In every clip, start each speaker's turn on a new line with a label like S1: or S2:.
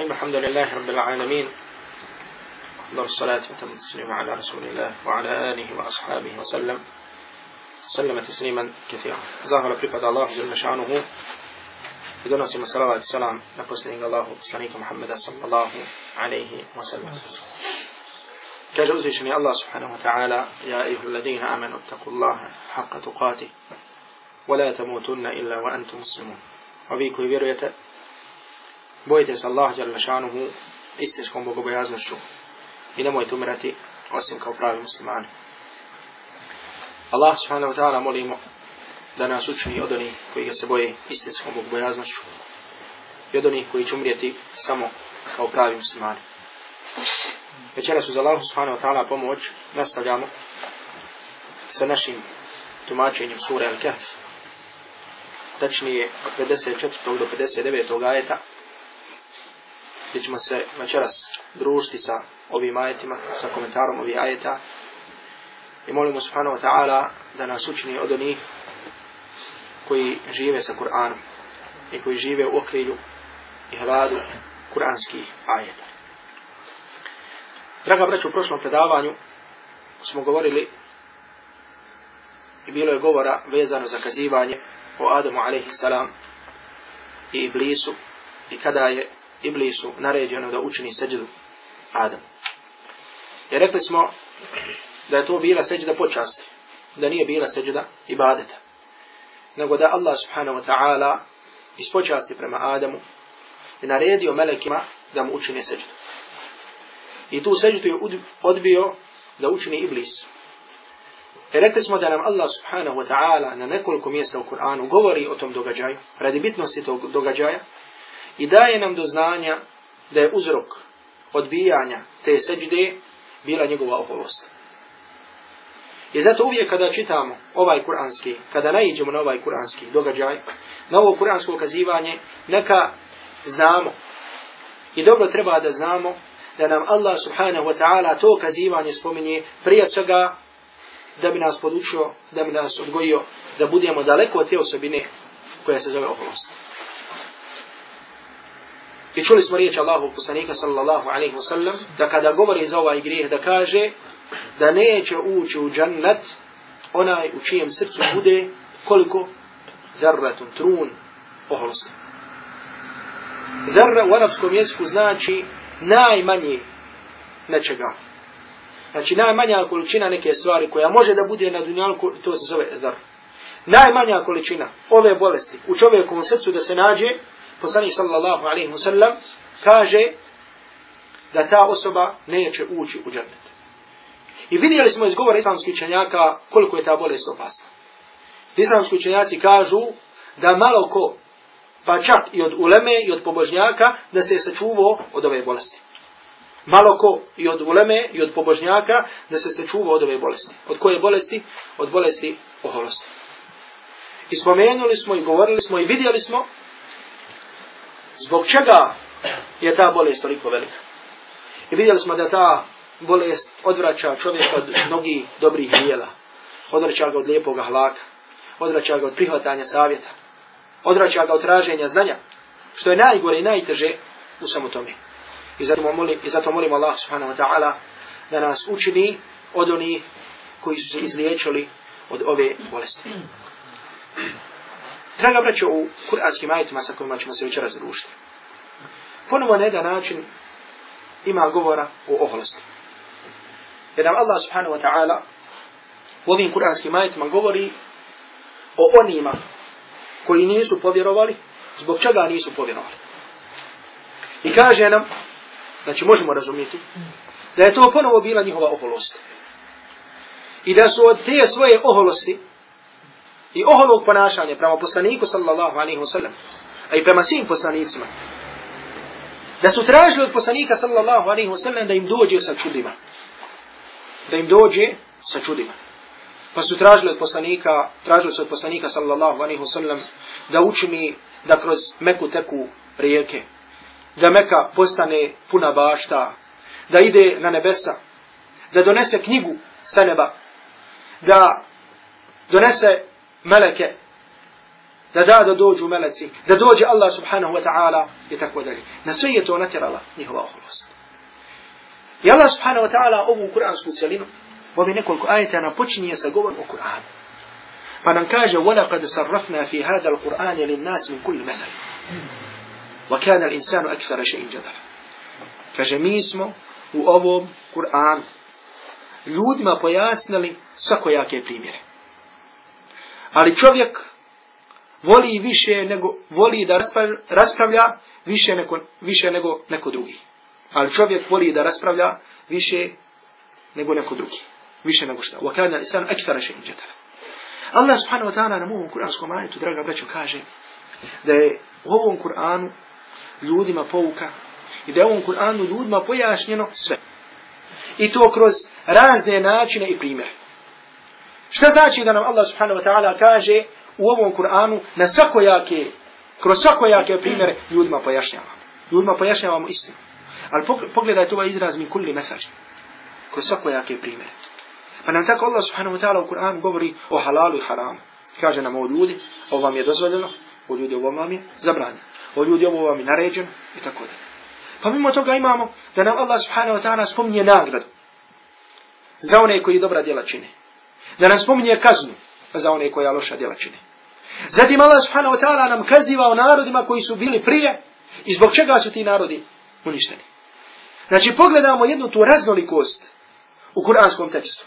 S1: الرحيم الحمد لله رب العالمين أفضل الصلاة وتم التسليم على رسول الله وعلى آله وأصحابه وسلم. سلم تسليما كثيرا. زاهر بريباد الله جل شأنه. في دون سيما صلى الله عليه وسلم نقص الله بسلانيك محمد صلى الله عليه وسلم قال أزيشني الله سبحانه وتعالى يا أيها الذين آمنوا اتقوا الله حق تقاته ولا تموتن إلا وأنتم مسلمون وفيكم يبيرو bojite se Allah jalla šanuhu istinskom bogobojaznošću i nemojte umirati osim kao pravi muslimani. Allah subhanahu wa ta'ala molimo da nas učini od onih koji ga se boje istinskom bogobojaznošću i od onih koji će umrijeti samo kao pravi muslimani. Večeras uz Allah subhanahu wa ta'ala pomoć nastavljamo sa našim tumačenjem sura Al-Kahf tačnije od 54. do 59. ajeta gdje ćemo se večeras družiti sa ovim ajetima, sa komentarom ovih ajeta i molimo subhanahu wa ta'ala da nas učini od onih koji žive sa Kur'anom i koji žive u okrilju i hladu kuranskih ajeta. Draga braću, u prošlom predavanju smo govorili i bilo je govora vezano za kazivanje o Adamu a.s. i Iblisu i kada je Iblisu naređeno da učini seđu Adamu. I rekli smo da je to bila seđda počasti, da nije bila seđda ibadeta nego da Allah subhanahu wa ta'ala ispočasti prema Adamu i naredio melekima da mu učine seđu. I tu seđu je odbio da učini Iblis. I rekli smo da nam Allah subhanahu wa ta'ala na nekoliko mjesta u Kur'anu govori o tom događaju, radi bitnosti tog događaja, i daje nam do znanja da je uzrok odbijanja te seđde bila njegova oholost. I zato uvijek kada čitamo ovaj kuranski, kada naiđemo na ovaj kuranski događaj, na ovo kuransko ukazivanje, neka znamo i dobro treba da znamo da nam Allah subhanahu wa ta'ala to ukazivanje spominje prije svega da bi nas podučio, da bi nas odgojio, da budemo daleko od te osobine koja se zove oholost. I čuli smo riječ Allahu poslanika sallallahu alaihi wa sallam da kada govori za ovaj grijeh da kaže da neće ući u džannet onaj u čijem srcu bude koliko zarratun trun oholosti. Zarra u arapskom jeziku znači najmanje nečega. Znači najmanja količina neke stvari koja može da bude na dunjalku, to se zove zar. Najmanja količina ove bolesti u čovjekovom srcu da se nađe, poslanik sallallahu alaihi wa sallam, kaže da ta osoba neće ući u džannet. I vidjeli smo iz govora islamskih učenjaka koliko je ta bolest opasna. Islamski učenjaci kažu da malo ko, pa čak i od uleme i od pobožnjaka, da se je sačuvao od ove bolesti. Malo ko i od uleme i od pobožnjaka da se sačuvao od ove bolesti. Od koje bolesti? Od bolesti oholosti. I spomenuli smo i govorili smo i vidjeli smo zbog čega je ta bolest toliko velika. I vidjeli smo da ta bolest odvraća čovjeka od mnogih dobrih dijela. Odvraća ga od lijepog hlaka. Odvraća ga od prihvatanja savjeta. Odvraća ga od traženja znanja. Što je najgore i najteže u samo tome. I zato molim, i zato molim Allah subhanahu wa ta'ala da nas učini od onih koji su se izliječili od ove bolesti. Draga braćo, u kuranskim ajitima sa kojima ćemo se večera zrušiti. Ponovo na jedan način ima govora o oholosti. Jer nam Allah subhanahu wa ta'ala u ovim kuranskim ajetima govori o onima koji nisu povjerovali, zbog čega nisu povjerovali. I kaže nam, znači možemo razumjeti, da je to ponovo bila njihova oholost. I da su od te svoje oholosti i oholog ponašanja prema poslaniku sallallahu alaihi wa sallam, a i prema svim poslanicima, da su tražili od poslanika sallallahu alaihi wa sallam da im dođe sa čudima. Da im dođe sa čudima. Pa su tražili od poslanika, tražili su od poslanika sallallahu alaihi wasallam da učini da kroz Meku teku rijeke, da Meka postane puna bašta, da ide na nebesa, da donese knjigu sa neba, da donese meleke, da da da dođu meleci, da dođe Allah subhanahu wa ta'ala i tako dalje. Na sve je to natjerala njihova oholost. I Allah subhanahu wa ta'ala ovu kuransku celinu, ovi nekoliko ajeta nam počinje sa govorom o Kur'anu. Pa nam kaže, وَلَقَدْ صَرَّفْنَا فِي هَذَا الْقُرْآنِ لِلنَّاسِ مِنْ كُلِّ مَثَلٍ وَكَانَ الْإِنسَانُ أَكْثَرَ شَيْءٍ جَدَلًا Kaže, mi smo u ovom Kur'anu ljudima pojasnili svakojake primjere. Ali čovjek voli više nego, voli da raspravlja više, neko, više nego neko drugi. Ali čovjek voli da raspravlja više nego neko drugi. Više nego šta. Wakana insan akthara shay'in jadala. Allah subhanahu wa ta'ala na ovom kuranskom ajetu, draga braćo, kaže da je u ovom Kur'anu ljudima pouka i da je u ovom Kur'anu ljudima pojašnjeno sve. I to kroz razne načine i primjere. Šta znači da nam Allah subhanahu wa ta'ala kaže u ovom Kur'anu na svakojake, kroz svakojake primjere ljudima pojašnjavamo. Ljudima pojašnjavamo istinu. Ali pogledajte ovaj izraz mi kulli methađ. Kroz svakojake primjere. Pa nam tako Allah subhanahu wa ta'ala u Kur'anu govori o halalu i haramu. Kaže nam o ljudi, ovo vam je dozvoljeno, o ljudi ovo vam je zabranjeno. O ljudi ovo vam je naređeno i tako da. Pa mimo toga imamo da nam Allah subhanahu wa ta'ala spominje nagradu za one koji dobra djela čine. Da nam spominje kaznu za one koja loša djela čine. Zatim Allah subhanahu wa ta'ala nam kaziva o narodima koji su bili prije i zbog čega su ti narodi uništeni. Znači pogledamo jednu tu raznolikost u kuranskom tekstu.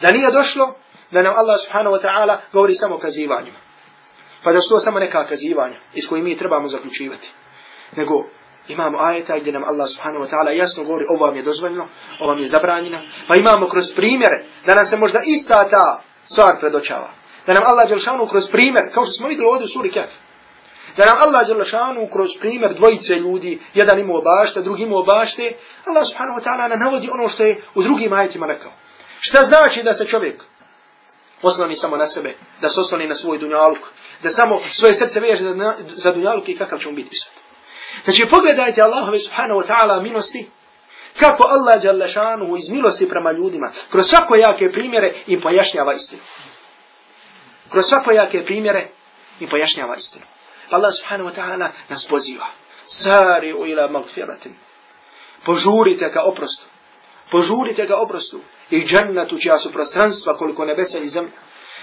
S1: Da nije došlo da nam Allah subhanahu wa ta'ala govori samo o kazivanjima. Pa da su to samo neka kazivanja iz koji mi trebamo zaključivati. Nego imamo ajeta gdje nam Allah subhanahu wa ta'ala jasno govori ovo vam je dozvoljeno, ovo vam je zabranjeno. Pa imamo kroz primjere da nam se možda ista ta stvar predočava. Da nam Allah Đelšanu kroz primjer, kao što smo vidjeli ovdje u suri Kef, da nam Allah Đelšanu kroz primjer dvojice ljudi, jedan imao bašte, drugi imao bašte, Allah subhanahu wa ta'ala nam navodi ono što je u drugim ajetima rekao. Šta znači da se čovjek osloni samo na sebe, da se osloni na svoj dunjaluk, da samo svoje srce veže za dunjaluk i kakav će on biti. Znači pogledajte Allahove subhanahu wa ta'ala milosti, kako Allah Đalešanu iz milosti prema ljudima, kroz svako jake primjere im pojašnjava istinu. Kroz svako jake primjere im pojašnjava istinu. Allah subhanahu wa ta'ala nas poziva. Sari u ila magfiratin. Požurite ka oprostu. Požurite ga oprostu. I džannatu čija su prostranstva koliko nebesa i zemlja.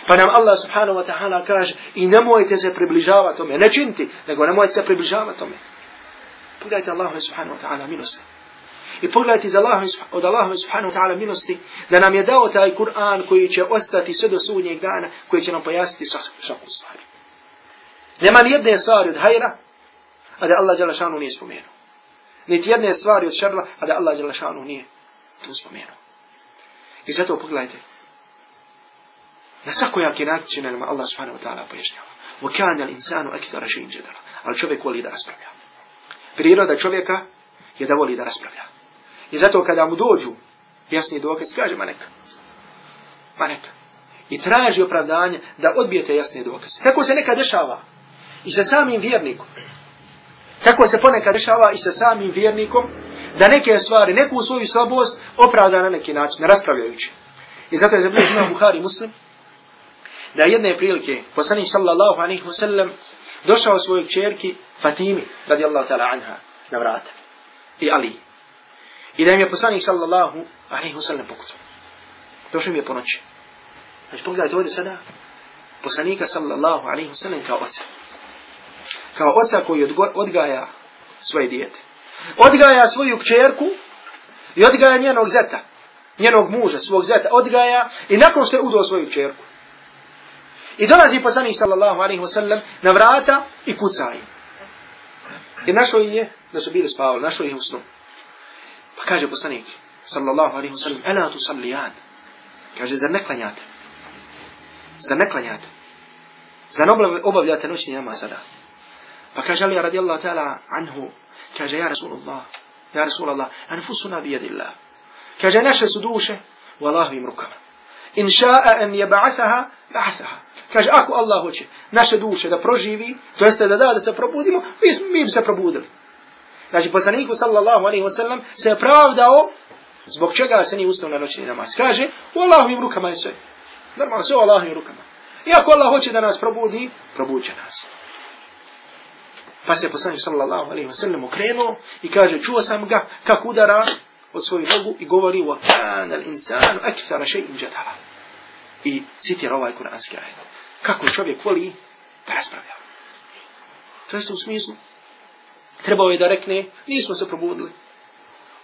S1: Pa nam Allah subhanahu wa ta'ala kaže i nemojte se približavati tome. Ne činti, nego nemojte se približavati tome. Pogledajte Allah subhanahu wa ta'ala milosti. I pogledajte Allah, od Allaha subhanahu wa ta'ala milosti da nam je dao taj Kur'an koji će ostati sve do sudnjeg dana, koji će nam pojasniti svaku stvar. Nema ni jedne stvari od hajra, a da Allah Đalašanu nije spomenuo. Niti jedne stvari od šarla, a da Allah Đalašanu nije to spomenuo. I zato pogledajte. Na svakojaki način nam Allah subhanahu wa ta'ala pojašnjava. وَكَانَ الْإِنسَانُ أَكْثَرَ شَيْءٍ جَدَلًا Ali čovjek voli da raspravlja. Priroda čovjeka je da voli da raspravlja. I zato kada mu dođu jasni dokaz, kaže ma neka. Ma neka. I traži opravdanje da odbijete jasne dokaze. Tako se neka dešava i sa samim vjernikom. Tako se ponekad dešava i sa samim vjernikom da neke stvari, neku svoju slabost opravda na neki način, raspravljajući. I zato je zabilježio imam Buhari muslim da jedne prilike poslanik sallallahu alaihi wa sallam došao svojoj čerki Fatimi radijallahu ta'ala anha na vrata i Ali I da im je poslanik sallallahu alaihi wa sallam pokucao. Došao im je po noći. Znači pogledajte ovdje sada poslanika sallallahu alaihi wa sallam kao oca. Kao oca koji odgaja svoje dijete. Odgaja svoju kćerku i odgaja njenog zeta. Njenog muža, svog zeta. Odgaja i nakon što je udao svoju kćerku. I dolazi poslanik sallallahu alaihi wa sallam na vrata i kuca. I našao je da su bili spavali, našao je u snu. Pa kaže poslanik, sallallahu alaihi wa sallam, ela tu sallijan. Kaže, zar ne klanjate? Zar ne klanjate? Zar ne obavljate noćni namaz sada? Pa kaže Ali radijallahu ta'ala anhu, kaže, ja Rasulullah, ja Rasulallah, anfusuna bijadillah. Kaže, naše su duše u Allahovim rukama. In ša'a an jeba'athaha, ba'athaha. Kaže, ako Allah hoće naše duše da proživi, to jeste da da da se probudimo, mi, mi bi se probudili. Znači, poslaniku sallallahu alaihi wa sallam se je pravdao zbog čega se nije ustao na noćni namaz. Kaže, u Allahovim rukama je sve. Normalno, sve u Allahovim rukama. Iako Allah hoće da nas probudi, probuće nas. Pa se poslanik sallallahu alaihi wa sallam okrenuo i kaže, čuo sam ga kako udara od svoju nogu i govori kana al-insanu akthara shay'in jadala. I citira ovaj kuranski ajet. Kako čovjek voli da raspravlja. To je u smislu. Trebao je da rekne, nismo se probudili.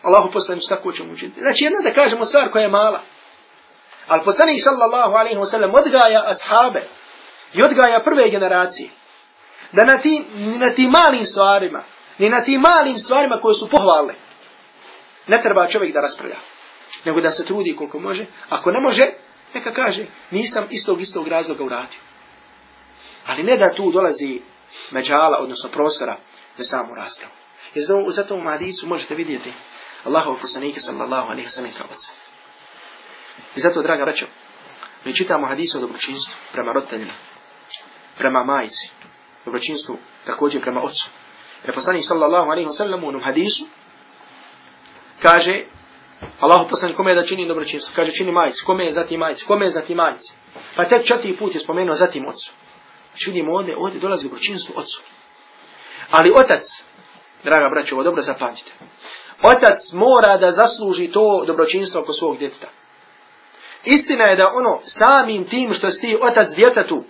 S1: Allahu poslanić tako ćemo učiniti. Znači jedna da kažemo stvar koja je mala. Ali poslanik sallallahu alaihi wa sallam odgaja ashabe i odgaja prve generacije. Da na tim, na tim malim stvarima, ni na tim malim stvarima koje su pohvalne, ne treba čovjek da raspravlja. Nego da se trudi koliko može. Ako ne može, neka kaže, nisam istog istog razloga uradio. Ali ne da tu dolazi međala, odnosno prostora, za samu raspravu. Jer zato u hadisu možete vidjeti Allahov poslanika sallallahu alaihi sallam kao I zato, draga braćo, mi čitamo hadisu o dobročinstvu prema roditeljima, prema majici, dobročinstvu također prema ocu. Jer poslanik sallallahu alaihi sallam u onom hadisu kaže Allahu poslanik kome je da čini dobročinstvo? Kaže čini majici, kome je zatim majici, kome je zatim majici? Pa tek četiri put je spomenuo zatim ocu. Znači vidimo ovdje, ovdje dolazi dobročinstvo ocu. Ali otac, draga braćo, dobro zapamtite. Otac mora da zasluži to dobročinstvo oko svog djeteta. Istina je da ono samim tim što si ti otac djetetu,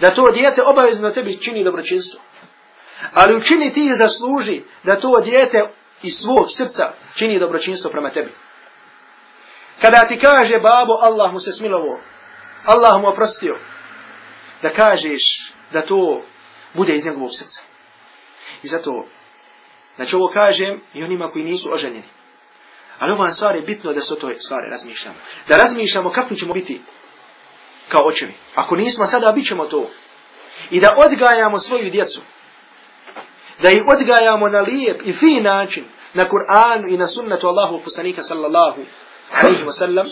S1: da to djete obavezno tebi čini dobročinstvo. Ali učini ti zasluži da to djete iz svog srca čini dobročinstvo prema tebi. Kada ti kaže babo Allah mu se smilovo, Allah mu oprostio, da kažeš da to bude iz njegovog srca. I zato, znači ovo kažem i onima koji nisu oženjeni. Ali ova je bitno da se o toj stvari razmišljamo. Da razmišljamo kako ćemo biti kao očevi. Ako nismo sada, bit ćemo to. I da odgajamo svoju djecu. Da ih odgajamo na lijep i fin način. Na Kur'anu i na sunnetu Allahu poslanika sallallahu alaihi wa sallam.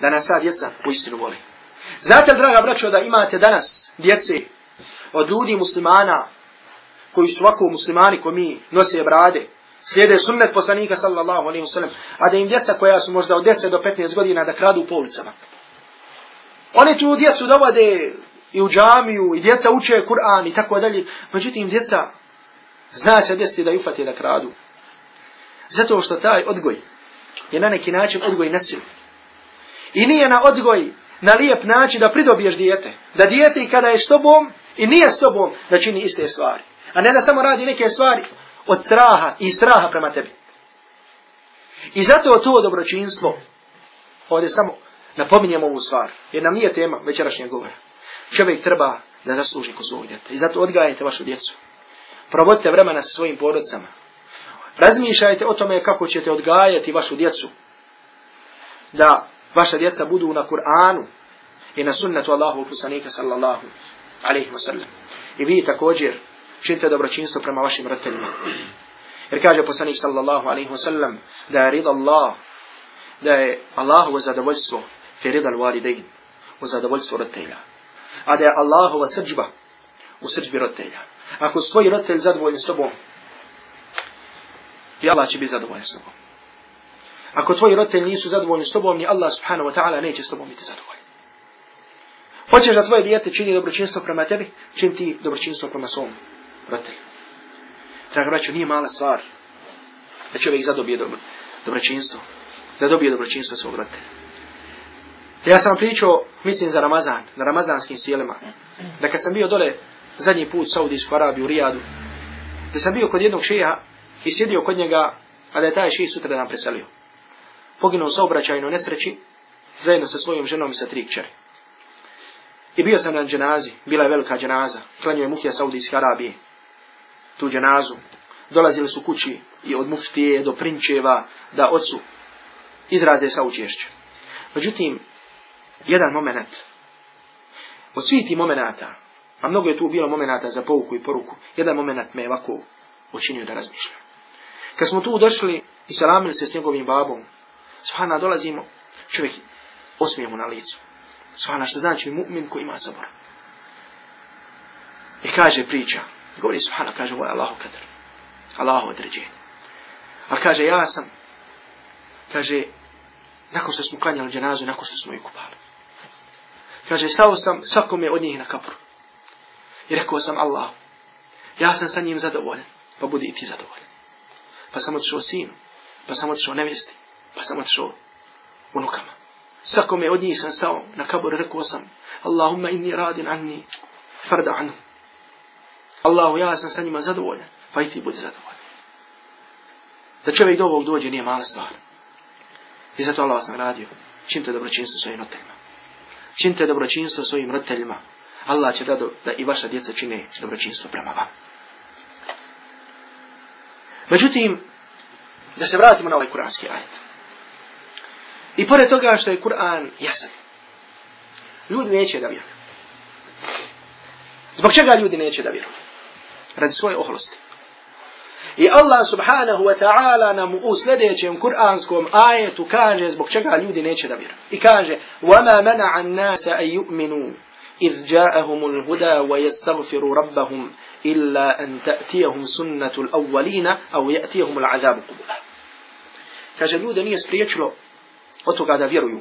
S1: Da nas ta djeca u istinu voli. Znate li, draga braćo, da imate danas djece od ljudi muslimana koji su ovako muslimani ko mi nose brade, slijede sunnet poslanika sallallahu alaihi wa sallam, a da im djeca koja su možda od 10 do 15 godina da kradu po ulicama. Oni tu djecu dovode i u džamiju, i djeca uče Kur'an i tako dalje, međutim djeca zna se desiti da ufate da kradu. Zato što taj odgoj je na neki način odgoj na silu. I nije na odgoj na lijep način da pridobiješ dijete. Da dijete i kada je s tobom i nije s tobom da čini iste stvari. A ne da samo radi neke stvari od straha i straha prema tebi. I zato to dobročinstvo, ovdje samo napominjemo ovu stvar, jer nam nije tema večerašnjeg govora. Čovjek treba da zasluži kod svog djeta. I zato odgajajte vašu djecu. Provodite vremena sa svojim porodicama. Razmišljajte o tome kako ćete odgajati vašu djecu. Da vaša djeca budu na Kur'anu i na sunnetu Allahu poslanika sallallahu alaihi wa sallam. I vi također činite dobročinstvo prema vašim roditeljima. Jer kaže poslanik sallallahu alaihi wa sallam da je rida Allah, da je Allahovo zadovoljstvo fi rida al-walidain, u zadovoljstvo roditelja. A da je Allahova srđba u srđbi roditelja. Ako su tvoji roditelji zadovoljni s tobom, i Allah će biti zadovoljan s tobom. Ako tvoji roditelji nisu zadovoljni s tobom, ni Allah subhanahu wa ta'ala neće s tobom biti zadovoljan. Hoćeš da tvoje dijete čini dobročinstvo prema tebi, čini ti dobročinstvo prema svom roditelju. Draga braću, nije mala stvar da čovjek zadobije dobro, dobročinstvo, da dobije dobročinstvo svog roditelja. Ja sam pričao, mislim za Ramazan, na ramazanskim sjelima, da kad sam bio dole zadnji put u Saudijsku Arabiju, u Rijadu, da sam bio kod jednog šeha i sjedio kod njega, a da je taj šeha sutra nam preselio poginuo sa obraćajnoj nesreći, zajedno sa svojom ženom i sa tri kćeri. I bio sam na dženazi, bila je velika dženaza, klanio je muftija Saudijske Arabije, tu dženazu. Dolazili su kući i od muftije do prinčeva da ocu izraze sa učešće. Međutim, jedan moment, od svih momenata, a mnogo je tu bilo momenata za pouku i poruku, jedan moment me je ovako učinio da razmišljam. Kad smo tu došli i salamili se s njegovim babom, Subhana, dolazimo, čovjek osmijemo na licu. Subhana, što znači mu'min koji ima sabor. I kaže priča, govori Subhana, kaže, ovo je Allahu kadr. Allahu određenje. A kaže, ja sam, kaže, nakon što smo klanjali dženazu, nakon što smo ju kupali. Kaže, stao sam svakome od njih na kapru. I rekao sam Allah, ja sam sa njim zadovoljan, pa budi i ti zadovoljan. Pa sam otišao sinu, pa sam otišao nevjesti, pa sam otišao unukama. Svakome od njih sam stao na kabor rekao sam, Allahumma inni radin anni, farda anu. Allahu, ja sam sa njima zadovoljan, pa i ti budi zadovoljan. Da čovjek do ovog dođe nije mala stvar. I zato Allah vas nagradio. Činite dobročinstvo svojim roditeljima. Činite dobročinstvo svojim roditeljima. Allah će da, do, da i vaša djeca čine dobročinstvo prema vam. Međutim, da se vratimo na ovaj kuranski ajet. I pored toga što je Kur'an jasan, ljudi neće da vjeruju. Zbog čega ljudi neće da vjeruju? Radi svoje oholosti. I Allah subhanahu wa ta'ala nam u sljedećem kuranskom ajetu kaže zbog čega ljudi neće da vjeruju. I kaže وَمَا مَنَعَ النَّاسَ أَن يُؤْمِنُوا إِذْ جَاءَهُمُ الْهُدَى وَيَسْتَغْفِرُوا رَبَّهُمْ إِلَّا أَن تَأْتِيَهُمْ سُنَّةُ الْأَوَّلِينَ أَوْ يَأْتِيَهُمُ الْعَذَابُ قُبُلًا Kaže, ljude nije spriječilo od toga da vjeruju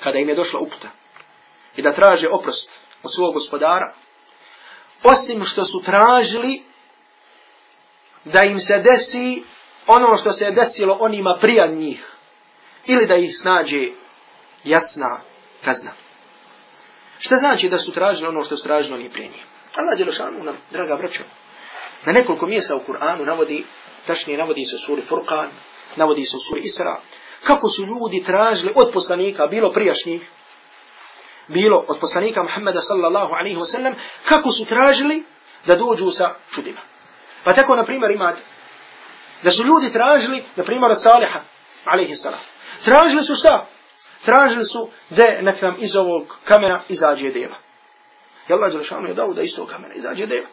S1: kada im je došla uputa i da traže oprost od svog gospodara, osim što su tražili da im se desi ono što se je desilo onima prija njih ili da ih snađe jasna kazna. Šta znači da su tražili ono što su tražili oni prije njih? Allah Đelešanu nam, draga braćo, na nekoliko mjesta u Kur'anu navodi, tačnije navodi se u suri Furqan, navodi se u suri Isra, kako su ljudi tražili od poslanika, bilo prijašnjih, bilo od poslanika Muhammeda sallallahu alaihi wa sallam, kako su tražili da dođu sa čudima. Pa tako, na primjer, imate da su ljudi tražili, na primjer, od Saliha, alaihi salam. Tražili su šta? Tražili su da nek nam iz ovog kamena izađe deva. I Allah Đelešanu je dao da iz tog kamena izađe deva.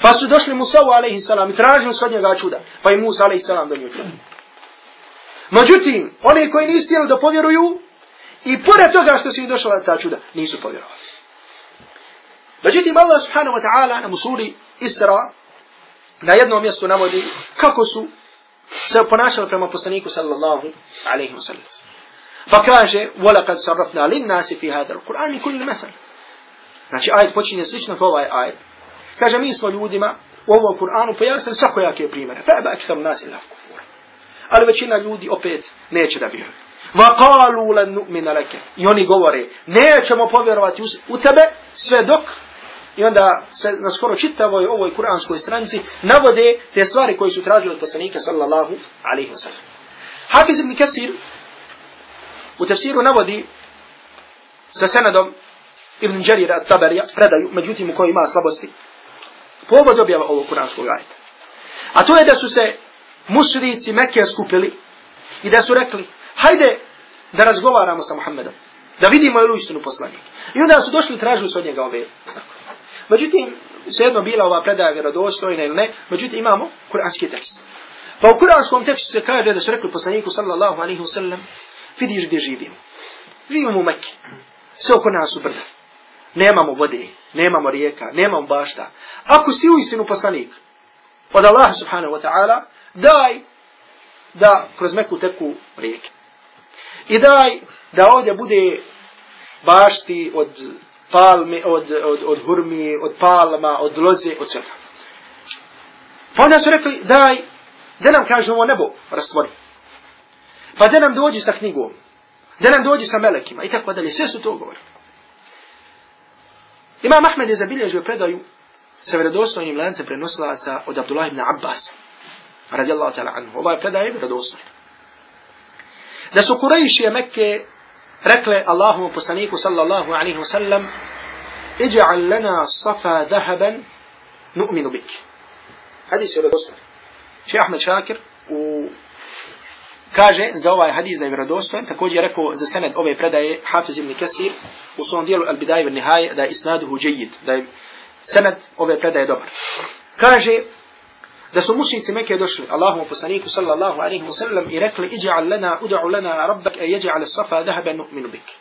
S1: Pa su došli Musavu, alaihi salam, i tražili su od njega čuda. Pa i Musa, alaihi salam, donio čuda. Međutim, oni koji nisu htjeli da povjeruju, i pored toga što su ih došla ta čuda, nisu povjerovali. Međutim, Allah subhanahu wa ta'ala na musuri Isra, na jednom mjestu navodi kako su se ponašali prema poslaniku sallallahu alaihi wa sallam. Pa kaže, وَلَقَدْ صَرَّفْنَا لِلنَّاسِ فِي هَذَا الْقُرْآنِ كُلِّ مَثَلٍ Znači, ajet počinje slično kao ovaj ajet. Kaže, mi smo ljudima u ovom Kur'anu pojasnili svakojake primjere. فَأَبَا أَكْثَرُ النَّاسِ إِلَّا كُفُورًا Ali većina ljudi opet neće da vjeruje. وَقَالُوا لَنْ نُؤْمِنَ لَكَ I oni govore, nećemo povjerovati u tebe sve dok I onda se na skoro čitavoj ovoj kuranskoj stranici navode te stvari koje su tražili od poslanika sallallahu alaihi wa sallam. Hafiz ibn Kasir u tefsiru navodi sa senadom Ibn Đarira Tabarija predaju, međutim u kojoj ima slabosti, povod objava ovog kuranskog ajeta. A to je da su se mušrici Mekke skupili i da su rekli, hajde da razgovaramo sa Muhammedom, da vidimo je li istinu poslanik. I onda su došli i tražili se od njega ove znakove. Međutim, svejedno bila ova predaja vjerodostojna ili ne, međutim imamo kuranski tekst. Pa u kuranskom tekstu se kaže da su rekli poslaniku sallallahu alaihi wa sallam, vidiš gdje živimo. Živimo u Mekke. Sve oko nas u brda. Nemamo vode, nemamo rijeka, nemamo bašta. Ako si u istinu poslanik od Allaha subhanahu wa ta'ala, daj da kroz Meku teku rijeke. I daj da ovdje bude bašti od palme, od, od, od hurmi, od palma, od loze, od svega. Pa onda su rekli, daj, da nam kaže ovo nebo rastvori. Pa da nam dođi sa knjigom, da nam dođi sa melekima i tako dalje, sve su to govorili. Imam Ahmed je zabilježio predaju sa vredostojnim lancem prenoslaca od Abdullah ibn Abbas, radijallahu ta'ala anhu. Ova je predaja vredostojna. Da su Kurejšije Mekke rekle Allahomu poslaniku sallallahu alaihi wasallam iđa'al lana safa zahaban nu'minu bik. Hadis je vjerodostojan. Še Ahmed Šakir u kaže za ovaj hadis da je vjerodostojan, također je rekao za sened ove predaje Hafiz ibn Kasir u svom dijelu Al-Bidaj vel Nihaje da je isnaduhu džejid, da je sened ove predaje dobar. Kaže da su mušnici Mekke došli Allahom poslaniku sallallahu alaihi wa sallam i rekli iđa'al lana, uda'u lana rabbak e jeđa'al safa dhahaba nu'minu bik.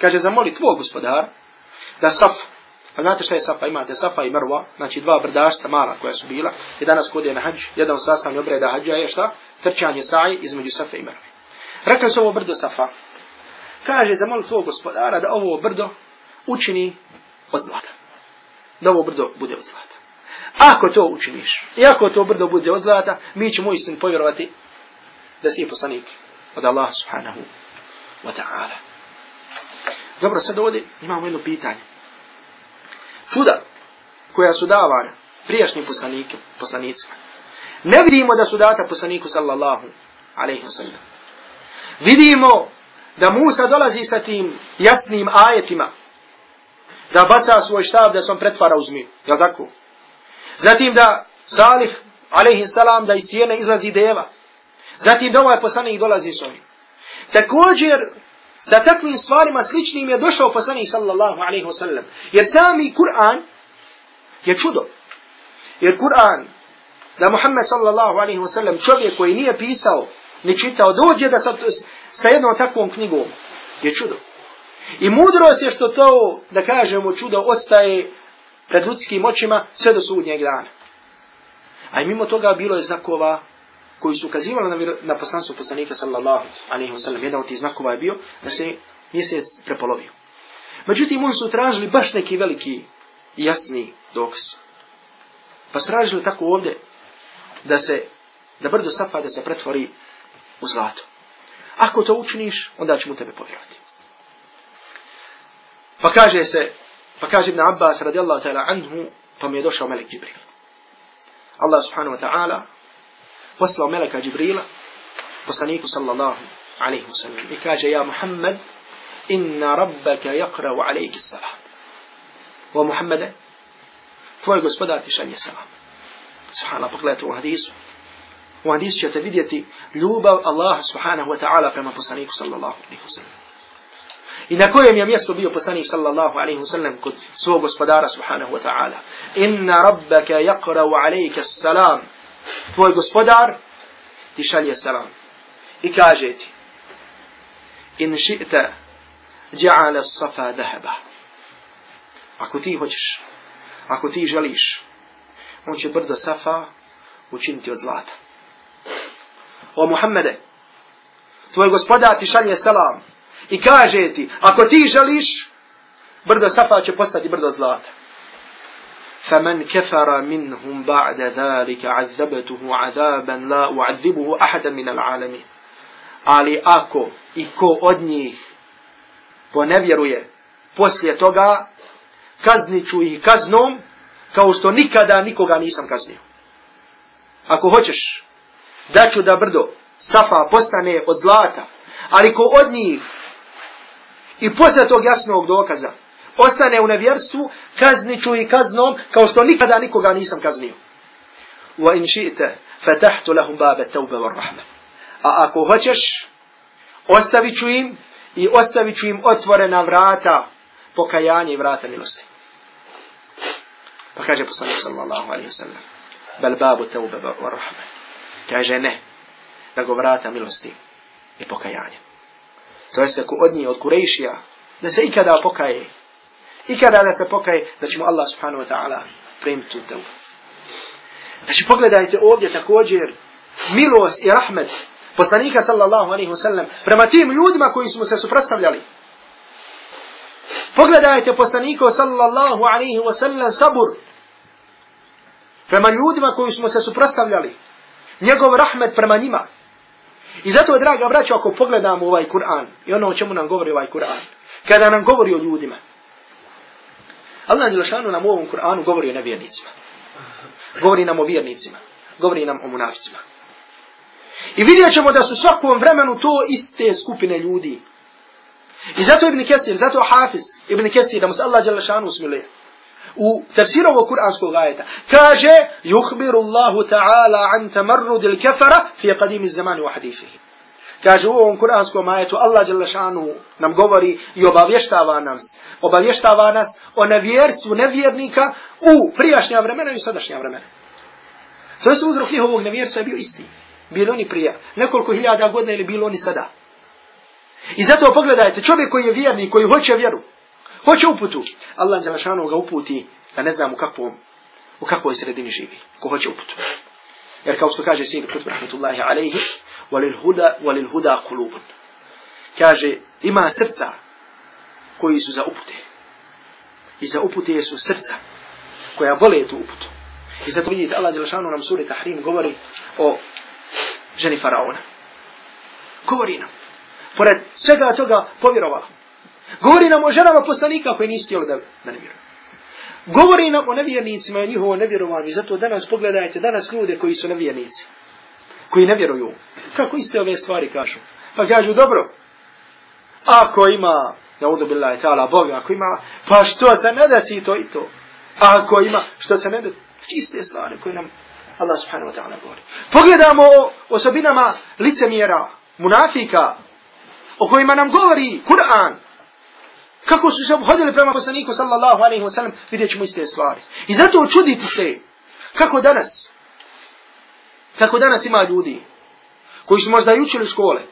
S1: Kaže zamoli tvoj gospodar da saf, a znate šta je safa, imate safa i mrva, znači dva brdašca mala koja su bila, i danas kod je na hađ, jedan sastavni obreda hađa je šta? Trčanje saji između safa i mrve. Rekli su ovo brdo safa. kaže za molu tvojeg gospodara da ovo brdo učini od zlata. Da ovo brdo bude od zlata. Ako to učiniš, i ako to brdo bude od zlata, mi ćemo istin povjerovati da si poslanik od Allaha subhanahu wa ta'ala. Dobro, sad ovdje imamo jedno pitanje. Čuda koja su davana prijašnjim poslanicima, ne vidimo da su data poslaniku sallallahu alaihi wa sallam. Vidimo da Musa dolazi sa tim jasnim ajetima, da baca svoj štab da se on pretvara u zmiju. Jel tako? Zatim da Salih, alaihi salam, da iz tijene izlazi deva. Zatim da ovaj poslanik dolazi s ovim. Također, sa takvim stvarima sličnim je došao poslanik sallallahu alaihi wasallam. Jer sami Kur'an je čudo. Jer Kur'an, da Muhammed sallallahu alaihi wasallam, čovjek koji nije pisao, ni čitao, dođe da sa, sa jednom takvom knjigom, je čudo. I mudrost je što to, da kažemo, čudo ostaje pred ljudskim očima sve do sudnjeg dana. A i mimo toga bilo je znakova koji su ukazivali na, na poslanstvo poslanika sallallahu alaihi wa sallam. Jedan od tih znakova je bio da se mjesec prepolovio. Međutim, oni su tražili baš neki veliki jasni dokaz. Pa su tražili tako ovdje da se, da brdo safa da se pretvori u zlato. Ako to učiniš, onda ćemo tebe povjerovati. Pa kaže se, pa kaže Ibn Abbas radijallahu ta'ala anhu, pa mi je došao Melek Džibril. Allah subhanahu wa ta'ala poslao Meleka Džibrila, poslaniku sallallahu alaihi wa sallam, i kaže, ja Muhammed, inna rabbaka yakrau alaiki salam. O Muhammede, tvoj gospodar ti šalje salam. Subhanallah, pogledajte u hadisu. U hadisu ćete vidjeti ljubav Allah subhanahu wa ta'ala prema poslaniku sallallahu alaihi wa sallam. I na kojem je mjestu bio poslanik sallallahu alaihi wa sallam kod svog gospodara subhanahu wa ta'ala. Inna rabbaka yaqra'u alayka salam. Tvoj gospodar ti šalje salam. I kaže ti. In ši'ta ja'ala safa dahaba. Ako ti hoćeš, ako ti želiš, on će brdo safa učiniti od zlata. O Muhammede, tvoj gospodar ti šalje salam i kaže ti, ako ti želiš, brdo safa će postati brdo zlata. فمن كفر منهم بعد ذلك عذبته عذابا لا أعذبه أحدا من العالمين ali ako i ko od njih ponevjeruje poslije toga kazniću ih kaznom kao što nikada nikoga nisam kaznio. Ako hoćeš daću da brdo safa postane od zlata, ali ko od njih i posle tog jasnog dokaza ostane u nevjerstvu, kazniću i kaznom kao što nikada nikoga nisam kaznio. Wa in shi'ta fatahtu lahum babe tawbe wa rahme. A ako hoćeš, ostavit ću im i ostavit ću im otvorena vrata pokajanja i vrata milosti. Pa kaže poslanik sallallahu alaihi wa sallam, bel babu tawbe wa rahme. Kaže ne, nego vrata milosti i pokajanja. To jeste od njih, od Kurejšija, da se ikada pokaje, ikada da se pokaje, da ćemo Allah subhanahu wa ta'ala primiti tu tebu. Znači pogledajte ovdje također milost i rahmet poslanika sallallahu alaihi wa sallam prema tim ljudima koji su mu se suprastavljali. Pogledajte poslanika sallallahu alaihi wa sallam sabur prema ljudima koji su mu se suprastavljali. Njegov rahmet prema njima. I zato, draga braćo, ako pogledamo ovaj Kur'an i ono o čemu nam govori ovaj Kur'an, kada nam govori o ljudima, Allah Đelešanu nam u ovom Kur'anu govori o nevjernicima. Govori nam o vjernicima. Govori nam o munaficima. I vidjet ćemo da su svakom vremenu to iste skupine ljudi. I zato Ibn Kesir, zato Hafiz Ibn Kesir, da mu se Allah Đelešanu usmiluje. U tafsiru ovog kur'anskog ajeta kaže yukhbiru Allahu ta'ala an tamarrud al-kafara fi qadim az-zaman wa hadithihi. Kaže u ovom kuranskom ajetu Allah dželle šanu nam govori i obavještava nas, obavještava nas o nevjerstvu nevjernika u prijašnja vremena i sadašnja vremena. To je uzrok njihovog nevjerstva je bio isti. Bili oni prije nekoliko hiljada godina ili bili oni sada. I zato pogledajte, čovjek koji je vjernik, koji hoće vjeru, hoće uputu, Allah dželle šanu ga uputi da ne znam u kakvom u kakvoj sredini živi, ko hoće uputu. Jer kao što kaže Sidi Kutb rahmetullahi alaihi, walil huda walil huda qulubun kaže, ima srca koji su za upute. I za upute su srca koja vole tu uputu. I zato vidite, Allah Đelešanu nam suri Tahrim govori o ženi Faraona. Govori nam. Pored svega toga povjerovala. Govori nam o ženama poslanika koji nisu htjeli da, da ne. Govori nam o nevjernicima i o njihovom nevjerovanju. Zato danas pogledajte, danas ljude koji su nevjernici. Koji ne vjeruju. Kako iste ove stvari kažu? Pa kažu, dobro, ako ima, na udu billahi ta'ala, Boga, ako ima, pa što se ne desi to i to? Ako ima, što se ne desi? Čiste stvari koje nam Allah subhanahu wa ta'ala govori. Pogledamo o osobinama licemjera, munafika, o kojima nam govori Kur'an, kako su se obhodili prema poslaniku sallallahu alaihi wa sallam, vidjet ćemo iste stvari. I zato čuditi se, kako danas, kako danas ima ljudi, koji su možda i učili škole,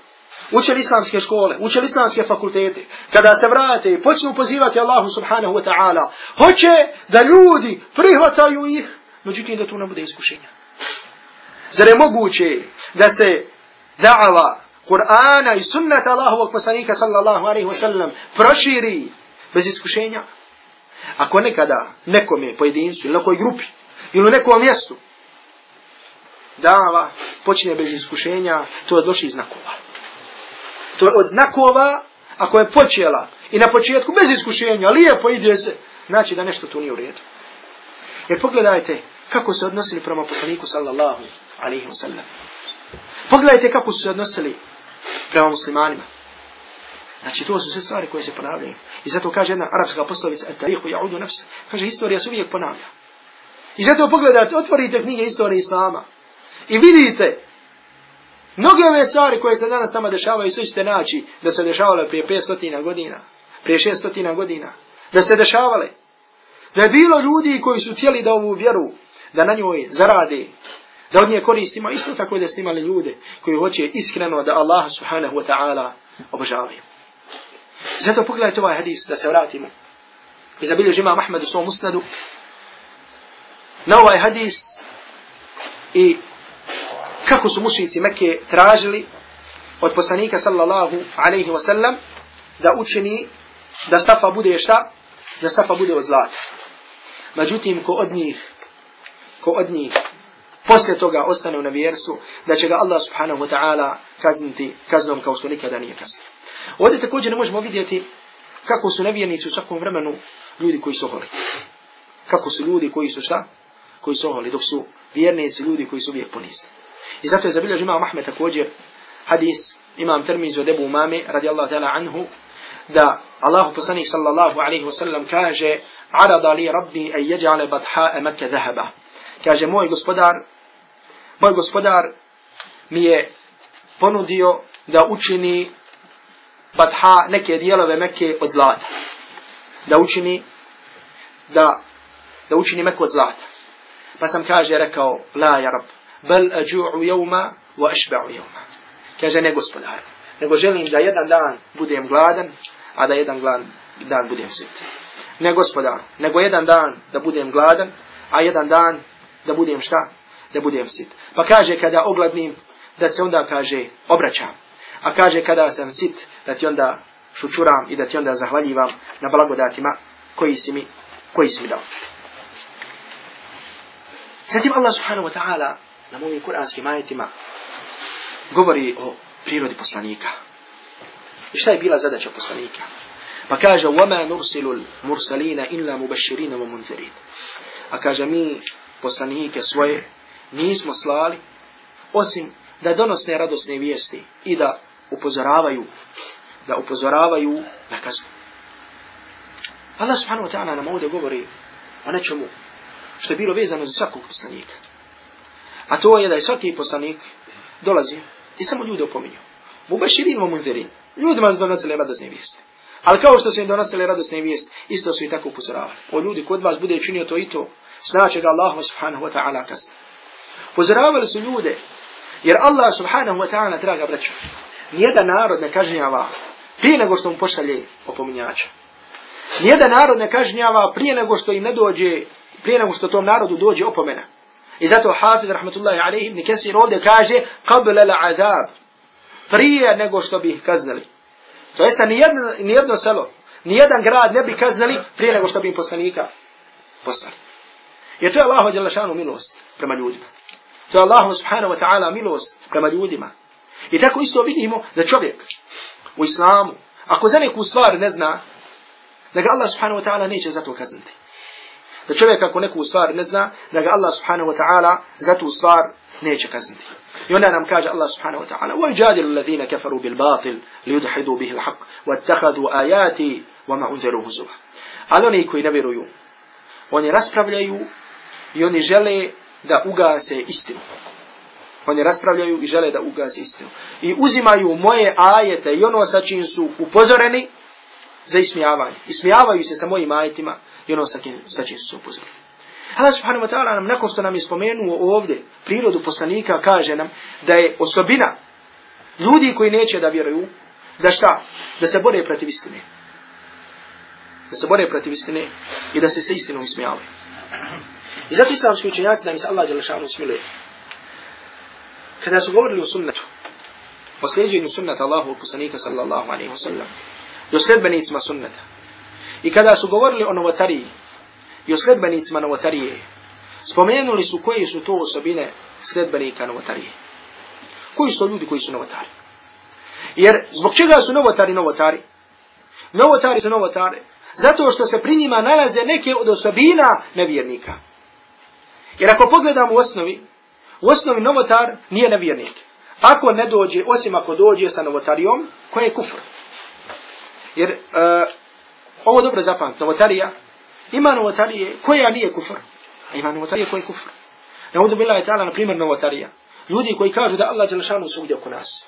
S1: učili islamske škole, učili islamske fakultete, kada se vrate i počnu pozivati Allahu subhanahu wa ta'ala, hoće da ljudi prihvataju ih, međutim da tu ne bude iskušenja. Zar je moguće da se da'ala Kur'ana i sunnata Allahovog poslanika sallallahu alaihi wa sallam proširi bez iskušenja? Ako nekada nekome, pojedincu ili nekoj grupi ili nekom mjestu dava počne bez iskušenja, to je od loših znakova. To je od znakova, ako je počela i na početku bez iskušenja, lijepo ide se, znači da nešto tu nije u redu. Jer pogledajte kako se odnosili prema poslaniku sallallahu alaihi wa sallam. Pogledajte kako su se odnosili prema muslimanima. Znači to su sve stvari koje se ponavljaju. I zato kaže jedna arapska poslovica, tarihu ja'udu nafse. Kaže, istorija se uvijek ponavlja. I zato pogledajte, otvorite knjige istorije Islama. I vidite, mnoge ove stvari koje se danas tamo dešavaju, sve ćete naći da se dešavale prije 500 godina, prije 600 godina. Da se dešavale. Da je bilo ljudi koji su htjeli da ovu vjeru, da na njoj zarade, da od nje koristimo, isto tako da ste imali ljude koji hoće iskreno da Allah subhanahu wa ta'ala obožavaju. Zato pogledajte ovaj hadis da se vratimo. I zabilježi imam Ahmed u svom usnadu na ovaj hadis i kako su mušnici Mekke tražili od poslanika sallallahu alaihi wa sallam da učini da safa bude šta? Da safa bude od zlata. Međutim, ko od njih ko od njih poslije toga ostane u nevjerstvu, da će ga Allah subhanahu wa ta'ala kazniti kaznom kao što nikada nije kaznio. Ovdje također ne možemo vidjeti kako su nevjernici u svakom vremenu ljudi koji su oholi. Kako su ljudi koji su šta? Koji su oholi, dok su vjernici ljudi koji su uvijek ponizni. I zato je zabiljež imam Ahmed također hadis imam termizu od Ebu Umame radijallahu ta'ala anhu da Allahu poslanik sallallahu alaihi wa sallam kaže arada li rabbi en jeđale badha'a meke zahaba. Kaže moj gospodar moj gospodar mi je ponudio da učini Batha neke dijelove Mekke od zlata. Da učini da da učini Mekke od zlata. Pa sam kaže rekao la ja rab bel aju'u jevma wa ašba'u jevma. Kaže ne gospodar. Nego želim da jedan dan budem gladan, a da jedan dan budem sit. Ne gospodar. Nego jedan dan da budem gladan, a jedan dan da budem šta? Da budem sit. Pa kaže kada ogladnim, da se onda kaže obraćam. A kaže kada sam sit, da ti onda šučuram i da ti onda zahvaljivam na blagodatima koji si mi, koji si mi dao. Zatim Allah subhanahu wa ta'ala na mojim kuranskim ajetima govori o prirodi poslanika. I šta je bila zadaća poslanika? Pa kaže, وَمَا نُرْسِلُ الْمُرْسَلِينَ إِلَّا مُبَشِّرِينَ وَمُنْذِرِينَ A kaže, mi poslanike svoje nismo slali, osim da donosne radosne vijesti i da upozoravaju, da upozoravaju na kaznu. Allah subhanahu wa ta'ala nam ovdje govori o nečemu što je bilo vezano za svakog poslanika. A to je da je svaki poslanik dolazi i samo ljude opominju. Mubaširin mu munzirin. Ljudima su donosili radosne vijesti. Ali kao što su im donosili radosne vijesti, isto su i tako upozoravali. O ljudi, kod vas bude činio to i to, znači ga Allah subhanahu wa ta'ala kasne. Upozoravali su ljude, jer Allah subhanahu wa ta'ala, draga braću, nijedan narod ne kažnjava prije nego što mu pošalje opominjača. Nijedan narod ne kažnjava prije nego što im ne dođe, prije nego što tom narodu dođe opomena. I zato Hafiz rahmatullahi alaihi ibn Kesir ovdje kaže qabla la azab prije nego što bi ih kaznili. To jeste nijedno, nijedno selo, nijedan grad ne bi kaznali prije nego što bi im poslanika poslali. Jer to je Allahu Đelešanu milost prema ljudima. To je Allahu subhanahu wa ta'ala milost prema ljudima. I tako isto vidimo da čovjek u islamu, ako za neku stvar ne zna, da ga Allah subhanahu wa ta'ala neće za to kazniti. Da čovjek ako neku stvar ne zna, da ga Allah subhanahu wa ta'ala za tu stvar neće kazniti. I onda nam kaže Allah subhanahu wa ta'ala وَيْجَادِلُ الَّذِينَ كَفَرُوا بِالْبَاطِلِ لِيُدْحِدُوا بِهِ الْحَقِّ وَاتَّخَذُوا آيَاتِ وَمَا أُنْزَرُوا هُزُوَ Ali oni koji ne vjeruju, oni raspravljaju i oni žele da ugase istinu. Oni raspravljaju i žele da ugase istinu. I uzimaju moje ajete i ono sa čim su upozoreni za ismijavanje. Ismijavaju se sa mojim ajetima i ono sa, sa čim su upozoreni. Allah subhanahu wa ta'ala nam, nakon što nam je spomenuo ovdje prirodu poslanika, kaže nam da je osobina ljudi koji neće da vjeruju, da šta? Da se bore protiv istine. Da se bore protiv istine i da se sa istinom ismijavaju. I zato islamski učenjaci da mi se Allah smiluje. Kada su govorili o sunnetu, o sljeđenju sunnata Allahu poslanika sallallahu alaihi wa sallam, do sledbenicima sunneta. I kada su govorili o novotariji i o sledbenicima novotarije, spomenuli su koji su to osobine sledbenika novotarije. Koji su to ljudi koji su novotari? Jer zbog čega su novotari novotari? Novotari su novotari zato što se pri njima nalaze neke od osobina nevjernika. Jer ako pogledamo u osnovi, u osnovi novotar nije nevjernik. Ako ne dođe, osim ako dođe sa novotarijom, koje je kufr. Jer uh, ovo dobro zapamt, novotarija, ima novotarije koja nije kufr, a ima novotarije koja je kufr. Na uzu bila je ta'ala, na primjer, novotarija. Ljudi koji kažu da Allah Đelešanu svugdje oko nas.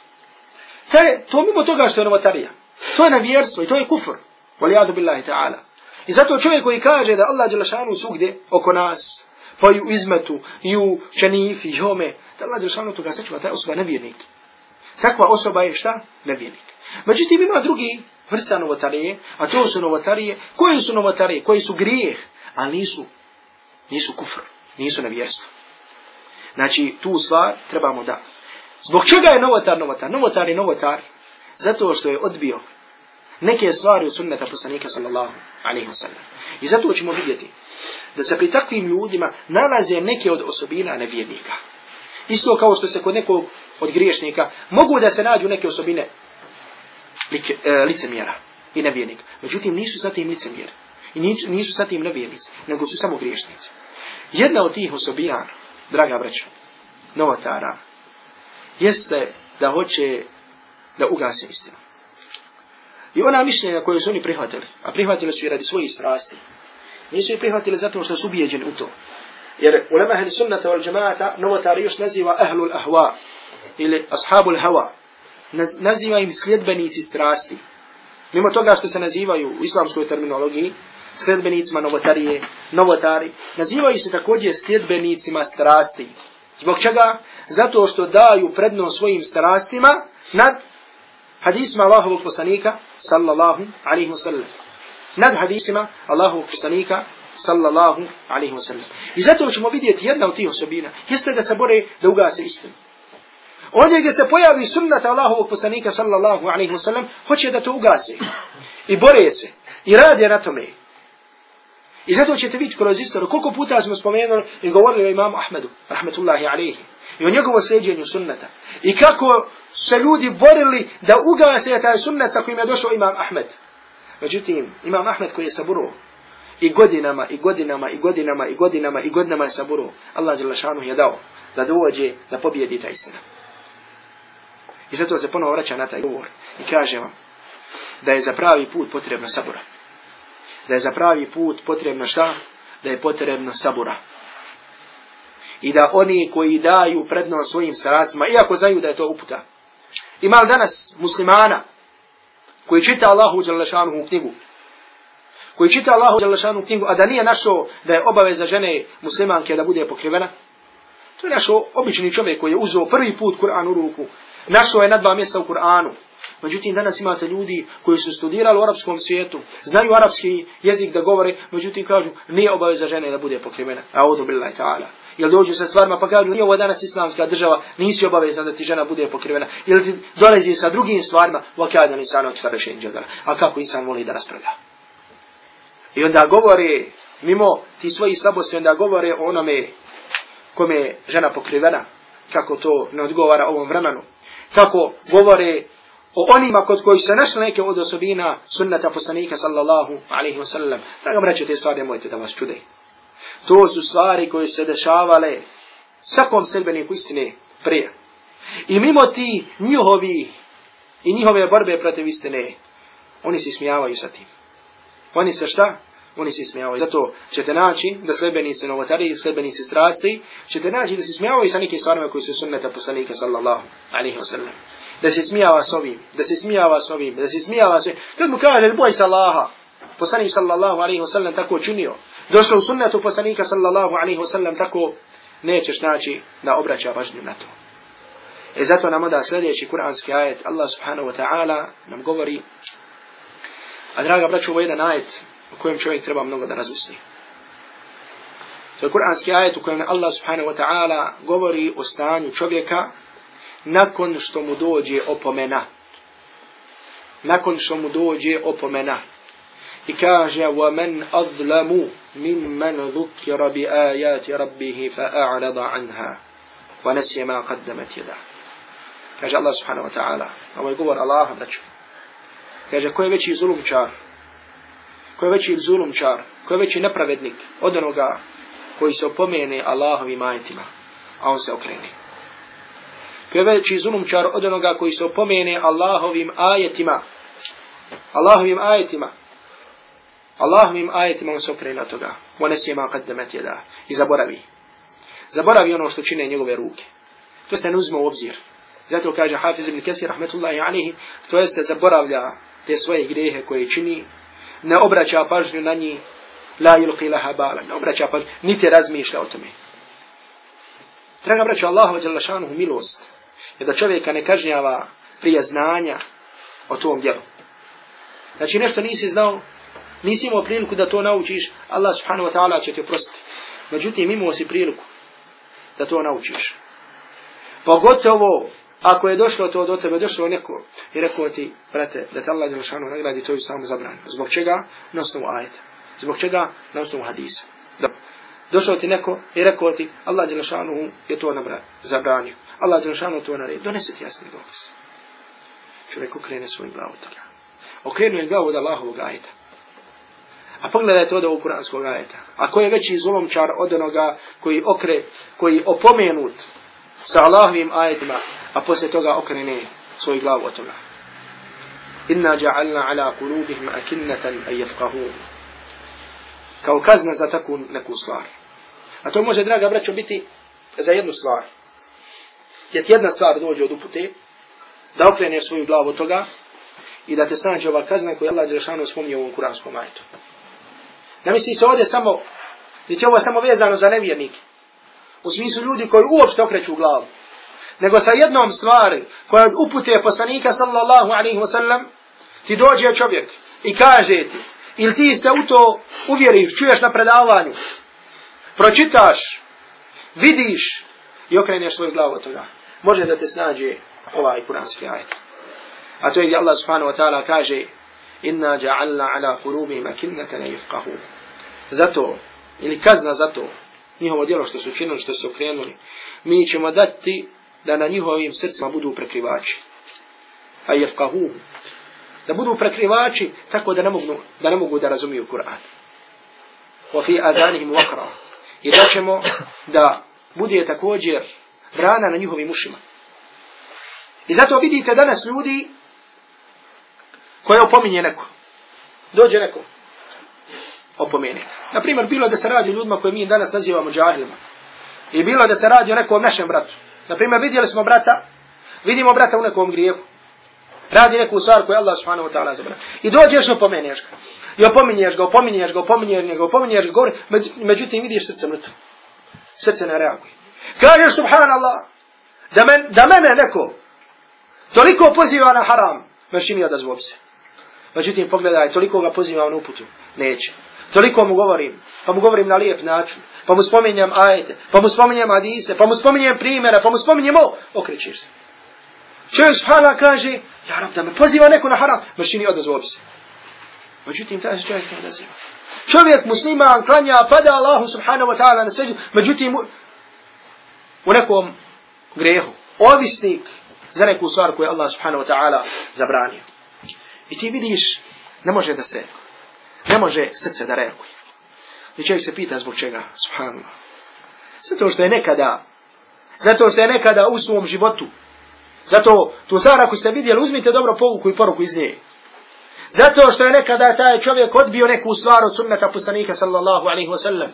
S1: Te, to mimo toga što je novotarija. To je nevjerstvo i to je kufr. Valijadu billahi ta'ala. I zato čovjek koji kaže da Allah Đelešanu svugdje oko nas, pa i u izmetu, i u čenifi, i ome, da Allah Đelešanu toga sačuva, ta osoba nevjernik. Takva osoba je šta? Nevjernik. Međutim, ima drugi vrsta novotarije, a to su novotarije, koje su novotarije, koje su grijeh, a nisu, nisu kufr, nisu nevjerstvo. Znači, tu stvar trebamo da. Zbog čega je novotar novotar? Novotar je novotar zato što je odbio neke stvari od sunneta poslanika sallallahu alaihi wa sallam. I zato ćemo vidjeti da se pri takvim ljudima nalaze neke od osobina nevjernika. Isto kao što se kod nekog od griješnika mogu da se nađu neke osobine like, e, licemjera i nevjernika. Međutim, nisu sa tim licemjera. I nisu, sa tim nevjernici, nego su samo griješnici. Jedna od tih osobina, draga braćo, novotara, jeste da hoće da ugase istinu. I ona mišljenja koje su oni prihvatili, a prihvatili su i radi svojih strasti, nisu ih prihvatili zato što su ubijeđeni u to. Jer u nama ahli sunnata wal džemata novotari još naziva ahlul ahwa ili ashabul hawa. Naziva im sljedbenici strasti. Mimo toga što se nazivaju u islamskoj terminologiji, sljedbenicima novotarije, novotari, nazivaju se također sljedbenicima strasti. Zbog čega? Zato što daju prednost svojim strastima nad hadisma Allahovog poslanika, sallallahu alaihi wa sallam. Nad hadisima Allahovog poslanika, sallallahu alaihi wa sallam. I zato ćemo vidjeti jedna od tih osobina, jeste da se bore da ugase istinu. Ondje gdje se pojavi sunnata Allahovog poslanika, sallallahu alaihi wa sallam, hoće da to ugase. I bore se. I rade na tome. I zato ćete vidjeti kroz istoru koliko puta smo spomenuli i govorili o imamu Ahmedu, rahmetullahi alaihi, i o njegovom sljeđenju sunnata. I kako se ljudi borili da ugase taj sunnet sa kojim je došao imam Ahmed. Međutim, imam Ahmed koji je saburuo i godinama, i godinama, i godinama, i godinama, i godinama je saburuo. Allah šanu je dao da dođe da pobjedi ta istina. I zato se ponovo vraća na taj govor i kaže vam da je za pravi put potrebno sabura. Da je za pravi put potrebno šta? Da je potrebno sabura. I da oni koji daju prednost svojim strastima, iako znaju da je to uputa, ima danas muslimana koji čita Allahu u knjigu, koji čita Allahu u knjigu, a da nije našao da je obaveza žene muslimanke da bude pokrivena? To je našao obični čovjek koji je uzeo prvi put Kur'an u ruku, našao je na dva mjesta u Kur'anu. Međutim, danas imate ljudi koji su studirali u arapskom svijetu, znaju arapski jezik da govore, međutim kažu, nije obaveza žene da bude pokrivena. A'udhu billahi ta'ala. Ili dođu sa stvarima pa kažu, nije ovo danas islamska država, nisi obavezan da ti žena bude pokrivena. Ili ti dolazi sa drugim stvarima, vakada nisano od starešenja džadala. A kako insan voli da raspravlja? I onda govore, mimo ti svoji slabosti, onda govore o onome kome je žena pokrivena, kako to ne odgovara ovom vremenu. Kako govore o onima kod koji se našli neke od osobina sunnata poslanika sallallahu alaihi wa sallam. Draga mreće, te stvari nemojte da vas čude. To su stvari koje se dešavale svakom selbeniku istine prije. I mimo ti njihovi i njihove borbe protiv istine, oni se smijavaju sa tim. Oni se šta? Oni se smijavaju. Zato ćete naći da slebenice novotari, slebenice strasti, ćete naći da se smijavaju sa nekim stvarima koji su sunneta poslanika sallallahu alaihi wa. Da se smijava s ovim, da se smijava s ovim, da se smijava s ovim. Kad mu kaže, boj se Allaha, poslanik sallallahu alaihi wa tako činio. Došlo u sunnetu poslanika sallallahu alaihi wa sallam tako nećeš naći da obraća pažnju na to. E zato nam onda sljedeći kuranski ajet Allah subhanahu wa ta'ala nam govori a draga braću ovo je jedan ajet o kojem čovjek treba mnogo da razmisli. To je kuranski ajet u kojem Allah subhanahu wa ta'ala govori o stanju čovjeka nakon što mu dođe opomena. Nakon što mu dođe opomena. I kaže, وَمَنْ أَظْلَمُ مِمَّنْ ذُكِّرَ بِآيَاتِ رَبِّهِ فَأَعْرَضَ عَنْهَا وَنَسِيَ مَا قَدَّمَتْ يَدَهُ Kaže Allah subhanahu wa ta'ala, ovo je govor Allaha, braću. Kaže, ko je veći zulumčar? Ko je veći zulumčar? Ko je veći nepravednik od onoga koji se opomene Allahovim ajetima, a on se okrene? Ko je veći zulumčar od onoga koji se opomene Allahovim ajetima, Allahovim ajetima, Allahovim ajetima on se okrene od toga. One se ima kad demet jeda. I zaboravi. Zaboravi ono što čine njegove ruke. To se ne uzme u obzir. Zato kaže Hafiz ibn Kesir, rahmetullahi alihi, to jeste zaboravlja te svoje grehe koje čini, ne obraća pažnju na njih, la yulqi laha bala, ne obraća pažnju, niti razmišlja o tome. Draga braću, Allahu dželle šanuhu milost je da čovjeka ne kažnjava prije znanja o tom djelu. Znači nešto nisi znao, nisi imao priliku da to naučiš, Allah subhanahu wa ta'ala će te prostiti. Međutim, imao si priliku da to naučiš. Pogotovo ako je došlo to do tebe, došlo neko i rekao ti, brate, da te Allah Đelšanu nagradi, to je samo zabranjeno. Zbog čega? Na osnovu ajeta. Zbog čega? Na osnovu hadisa. Da. Došlo ti neko i rekao ti, Allah Đelšanu je to zabranio. Allah Đelšanu to naredi. Donese ti jasni dokaz. Čovjek okrene svoj glavu toga. Okrenu je glavu od Allahovog ajeta. A pogledajte od ovog kuranskog ajeta. A ko je veći zulomčar od onoga koji okre, koji opomenut sa Allahovim ajetima, a poslije toga okrene svoj glavu od toga. Inna ja'alna ala kulubihim akinnatan an yafqahu. Kao kazna za takvu neku stvar. A to može, draga braćo, biti za jednu stvar. Jer jedna stvar dođe od upute, da okrene svoju glavu od toga i da te snađe ova kazna koju Allah Đelšanu spomnio u ovom kuranskom ajetu. Ne misli se ovdje samo, niti ovo samo vezano za nevjernike. U smislu ljudi koji uopšte okreću glavu. Nego sa jednom stvari koja upute poslanika sallallahu alaihi wa sallam, ti dođe čovjek i kaže ti, ili ti se u to uvjeriš, čuješ na predavanju, pročitaš, vidiš i okreneš svoju glavu od toga. Može da te snađe ovaj kuranski ajet. A to je gdje Allah subhanahu wa ta'ala kaže Inna ja'alna ala kurubihim akinnata ne yifqahu. Zato, ili kazna zato, njihovo djelo što su učinili, što su okrenuli, mi ćemo dati da na njihovim srcima budu prekrivači. A yifqahu. Da budu prekrivači tako da ne mogu da, ne mogu da razumiju Kur'an. Wa fi adanihim waqra. I da ćemo da bude također brana na njihovim ušima. I zato vidite danas ljudi koje opominje neko. Dođe neko. Opomene. Naprimjer, bilo da se radi o ljudima koje mi danas nazivamo džahilima. I bilo da se radi o nekom našem bratu. Naprimjer, vidjeli smo brata, vidimo brata u nekom grijehu. Radi neku stvar koju Allah subhanahu wa ta'ala zabra. I dođeš i opomeneš ga. I opominješ ga, opominješ ga, opominješ ga, opominješ ga, govori, međutim vidiš srce mrtvo. Srce ne reaguje. Kažeš subhanallah, da, men, da mene neko toliko poziva na haram, već mi odazvop se. Međutim, pogledaj, toliko ga pozivam na uputu. Neće. Toliko mu govorim, pa mu govorim na lijep način. pa mu spominjem ajete, pa mu spominjem hadise, pa mu spominjem primjera, pa mu spominjem ovo, okrećeš se. Čovjek subhana kaže, ja rab, da me poziva neko na haram, mašini odazvao bi se. Međutim, taj čovjek ne odaziva. Čovjek musliman klanja, pada Allahu subhanahu wa ta'ala na seđu, međutim, u nekom grehu, ovisnik za neku stvar koju Allah subhanahu wa ta'ala zabranio. I ti vidiš, ne može da se, ne može srce da reaguje. I čovjek se pita zbog čega, subhanallah. Zato što je nekada, zato što je nekada u svom životu, zato tu stvar ako ste vidjeli, uzmite dobro povuku i poruku iz nje. Zato što je nekada taj čovjek odbio neku stvar od sunnata poslanika sallallahu alaihi wa sallam.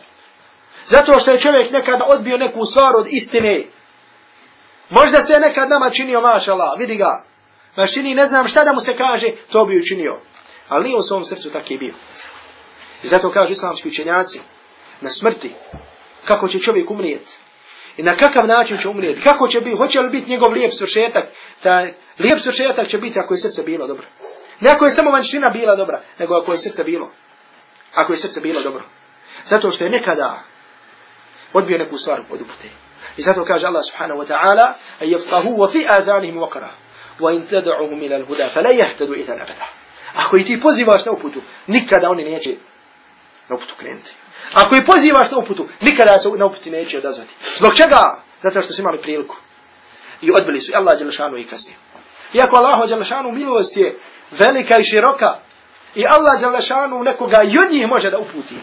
S1: Zato što je čovjek nekada odbio neku stvar od istine. Možda se nekad nama činio, mašala, vidi ga. Ma čini, ne znam šta da mu se kaže, to bi učinio. Ali nije u svom srcu tako bio. I zato kažu islamski učenjaci, na smrti, kako će čovjek umrijeti. I na kakav način će umrijeti. Kako će biti, hoće li biti njegov lijep svršetak. Ta lijep svršetak će biti ako je srce bilo dobro. Ne ako je samo vanština bila dobra, nego ako je srce bilo. Ako je srce bilo dobro. Zato što je nekada odbio neku stvar od upute. I zato kaže Allah subhanahu wa ta'ala, a jefqahu wa fi adhanihim waqra, wa in tad'uhum ila al-huda, fa la yahtadu ithan abada. Ako i ti pozivaš na uputu, nikada oni neće na uputu krenuti. Ako i pozivaš na uputu, nikada se na uputi neće odazvati. Zbog čega? Zato što su imali priliku. I odbili su i Allah Đelešanu i kasnije. Iako Allah Đelešanu milost je velika i široka, i Allah Đelešanu nekoga i od njih može da uputi.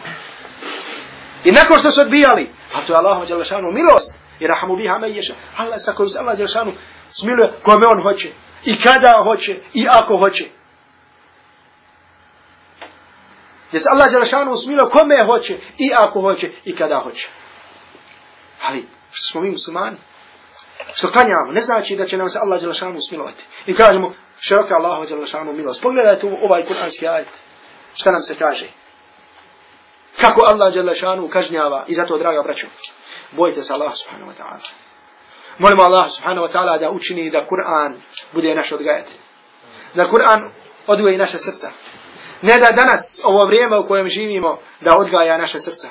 S1: I nakon što su odbijali, a to je Allah Đelešanu milost, i rahamu biha me ješa, Allah sa kojim se Allah Đelešanu smiluje kome on hoće, i kada hoće, i ako hoće. Gdje se Allah Đelešanu usmilo kome hoće i ako hoće i kada hoće. Ali što smo mi muslimani, što klanjamo, ne znači da će nam se Allah Đelešanu usmilovati. I kažemo, široka Allahu Đelešanu milost. Pogledajte ovaj kuranski ajet. Šta nam se kaže? Kako Allah Đelešanu kažnjava i zato, draga braćo, bojite se Allah subhanahu wa ta'ala. Molimo Allah subhanahu wa ta'ala da učini da Kur'an bude naš odgajatelj. Da Kur'an odgoji naše srca. Ne da danas, ovo vrijeme u kojem živimo, da odgaja naše srca.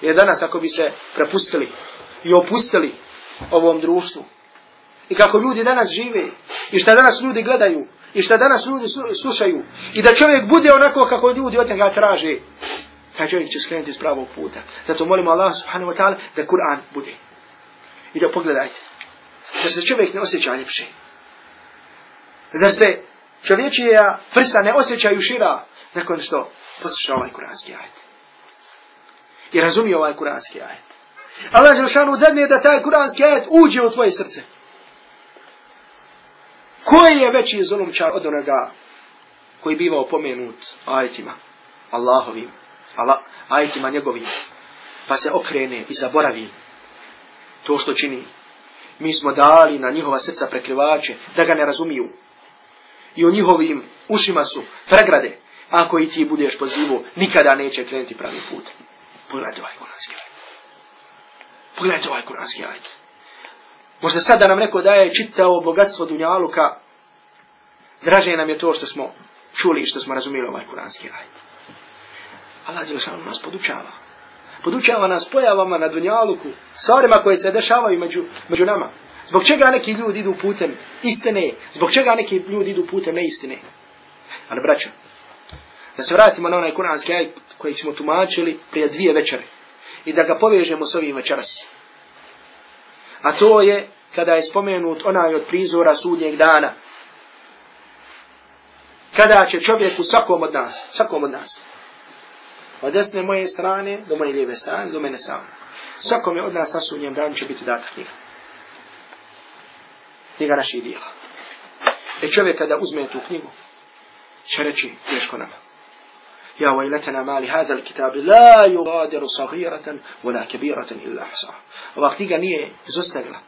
S1: Jer danas ako bi se prepustili i opustili ovom društvu, i kako ljudi danas žive, i šta danas ljudi gledaju, i šta danas ljudi slušaju, i da čovjek bude onako kako ljudi od njega traže, taj čovjek će skrenuti iz pravog puta. Zato molimo Allah subhanahu wa ta'ala da Kur'an bude. I da pogledajte. Zar se čovjek ne osjeća ljepše? Zar se čovječija prsa ne osjećaju šira nakon što posluša ovaj kuranski ajet. I razumije ovaj kuranski ajet. Allah Želšanu dadne da taj kuranski ajet uđe u tvoje srce. Koji je veći zulumčar od onoga koji biva opomenut ajetima Allahovim, Allah, ajetima njegovim, pa se okrene i zaboravi to što čini. Mi smo dali na njihova srca prekrivače da ga ne razumiju i u njihovim ušima su pregrade, ako i ti budeš pozivu, nikada neće krenuti pravi put. Pogledajte ovaj kuranski ajet. Pogledajte ovaj kuranski ajet. Možda sad da nam neko daje čitao bogatstvo Dunjaluka, draže nam je to što smo čuli i što smo razumili ovaj kuranski ajet. Allah Đelšanu nas podučava. Podučava nas pojavama na Dunjaluku, stvarima koje se dešavaju među, među nama. Zbog čega neki ljudi idu putem istine? Zbog čega neki ljudi idu putem neistine? Ali braćo, da se vratimo na onaj kuranski aj koji smo tumačili prije dvije večere i da ga povežemo s ovim večeras. A to je kada je spomenut onaj od prizora sudnjeg dana. Kada će čovjek u svakom od nas, svakom od nas, od desne moje strane do moje lijeve strane, do mene sam. Svakom je od nas na sudnjem danu će biti data knjiga knjiga naših dijela. E čovjek kada uzme tu knjigu, će reći teško nama. Ja vajletena mali hadal kitabi la yugadiru sagiratan wala kabiratan illa ahsa. Ova knjiga nije izostavila.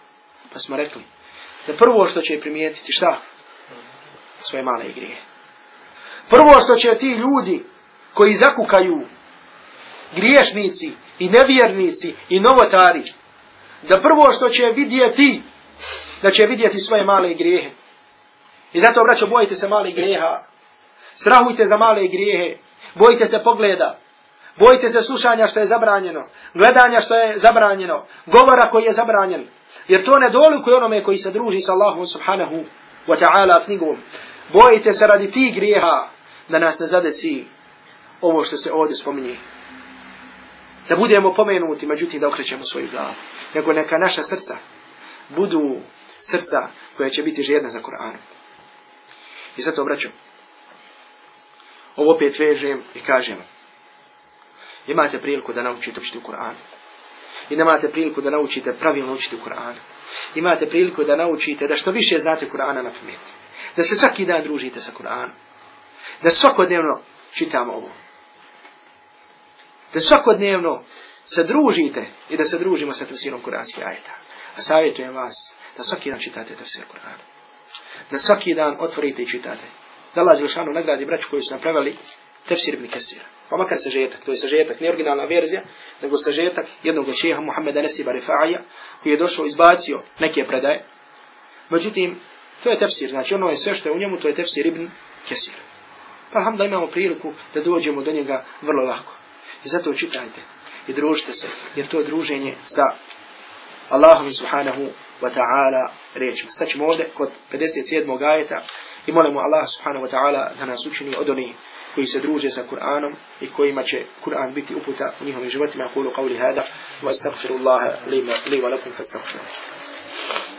S1: Pa smo rekli da prvo što će primijetiti šta? Svoje male igre. Prvo što će ti ljudi koji zakukaju griješnici i nevjernici i novotari da prvo što će vidjeti da će vidjeti svoje male grijehe. I zato, braćo, bojite se male grijeha. Strahujte za male grijehe. Bojite se pogleda. Bojite se slušanja što je zabranjeno, gledanja što je zabranjeno, govora koji je zabranjen. Jer to ne dolikuje onome koji se druži sa Allahom subhanahu wa ta'ala knjigom. Bojite se radi tih grijeha da nas ne zadesi ovo što se ovdje spominje. Da budemo pomenuti, međutim da okrećemo svoju glavu. Nego neka naša srca budu srca koja će biti žedna za Koranom. I zato obraćam. Ovo opet vežem i kažem. Imate priliku da naučite učiti u Koranu. I nemate priliku da naučite pravilno učiti u Koranu. Imate priliku da naučite da što više znate Kur'ana na pamet. Da se svaki dan družite sa Kur'anom. Da svakodnevno čitamo ovo. Da svakodnevno se družite i da se družimo sa tefsirom kuranskih ajeta. A savjetujem vas da svaki dan čitate tefsir Kur'ana. Da svaki dan otvorite i čitate. Da Allah Đelšanu nagradi braću koji su napravili tefsir ibn Kesira. Pa makar sažetak, to je sažetak, ne originalna verzija, nego sažetak jednog šeha Muhammeda Nesiba Rifa'a, koji je došao izbacio neke predaje. Međutim, to je tefsir, znači ono je sve što je u njemu, to je tefsir ibn Kesir. Pa alhamda imamo priliku da dođemo do njega vrlo lako. I zato čitajte i družite se, jer to je druženje sa Allahom subhanahu wa ta'ala rečima. Sad ćemo ovdje kod 57. ajeta i molimo Allah subhanahu wa ta'ala da nas učini od onih koji se druže sa Kur'anom i kojima će Kur'an biti uputa u njihovim životima. Kulu qavli hada wa astagfirullaha li wa lakum fa astagfirullaha.